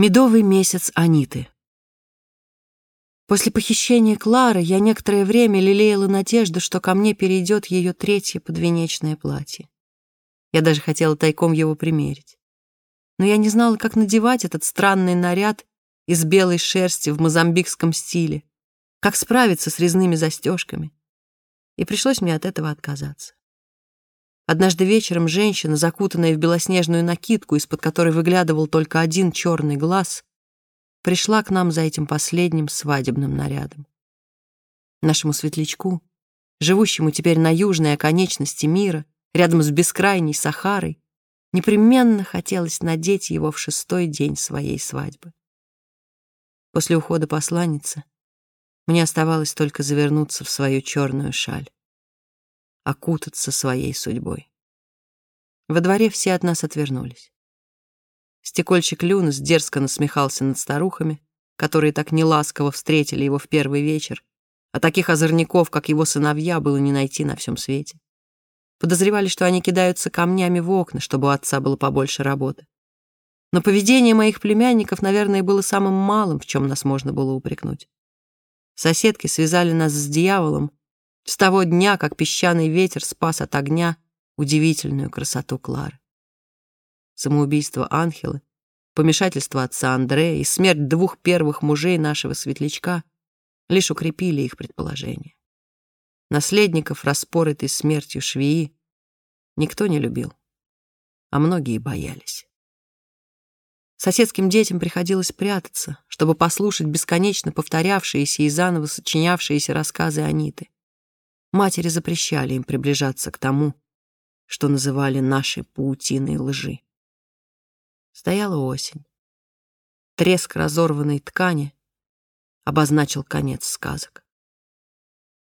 Медовый месяц Аниты. После похищения Клары я некоторое время лелеяла надежду, что ко мне перейдет ее третье подвенечное платье. Я даже хотела тайком его примерить. Но я не знала, как надевать этот странный наряд из белой шерсти в мозамбикском стиле, как справиться с резными застежками. И пришлось мне от этого отказаться. Однажды вечером женщина, закутанная в белоснежную накидку, из-под которой выглядывал только один черный глаз, пришла к нам за этим последним свадебным нарядом. Нашему светлячку, живущему теперь на южной оконечности мира, рядом с бескрайней Сахарой, непременно хотелось надеть его в шестой день своей свадьбы. После ухода посланницы мне оставалось только завернуться в свою черную шаль окутаться своей судьбой. Во дворе все от нас отвернулись. Стекольщик Люнес дерзко насмехался над старухами, которые так неласково встретили его в первый вечер, а таких озорников, как его сыновья, было не найти на всем свете. Подозревали, что они кидаются камнями в окна, чтобы у отца было побольше работы. Но поведение моих племянников, наверное, было самым малым, в чем нас можно было упрекнуть. Соседки связали нас с дьяволом с того дня, как песчаный ветер спас от огня удивительную красоту Клары. Самоубийство Анхелы, помешательство отца Андрея и смерть двух первых мужей нашего светлячка лишь укрепили их предположение. Наследников, распоротый смертью швеи, никто не любил, а многие боялись. Соседским детям приходилось прятаться, чтобы послушать бесконечно повторявшиеся и заново сочинявшиеся рассказы Аниты. Матери запрещали им приближаться к тому, что называли нашей паутиной лжи. Стояла осень. Треск разорванной ткани обозначил конец сказок.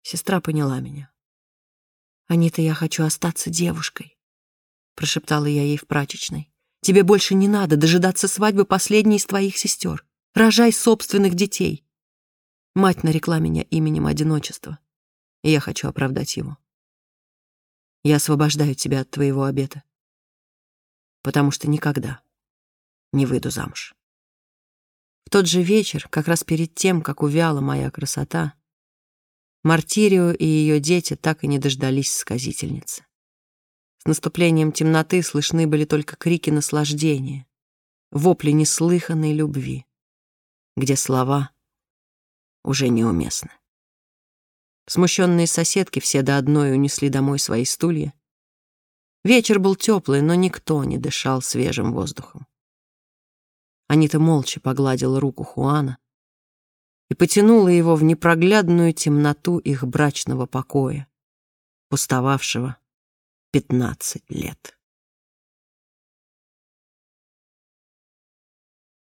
Сестра поняла меня. «Анита, я хочу остаться девушкой», — прошептала я ей в прачечной. «Тебе больше не надо дожидаться свадьбы последней из твоих сестер. Рожай собственных детей». Мать нарекла меня именем одиночества и я хочу оправдать его. Я освобождаю тебя от твоего обета, потому что никогда не выйду замуж. В тот же вечер, как раз перед тем, как увяла моя красота, Мартирио и ее дети так и не дождались сказительницы. С наступлением темноты слышны были только крики наслаждения, вопли неслыханной любви, где слова уже неуместны. Смущенные соседки все до одной унесли домой свои стулья. Вечер был теплый, но никто не дышал свежим воздухом. Анита молча погладила руку Хуана и потянула его в непроглядную темноту их брачного покоя, пустовавшего пятнадцать лет.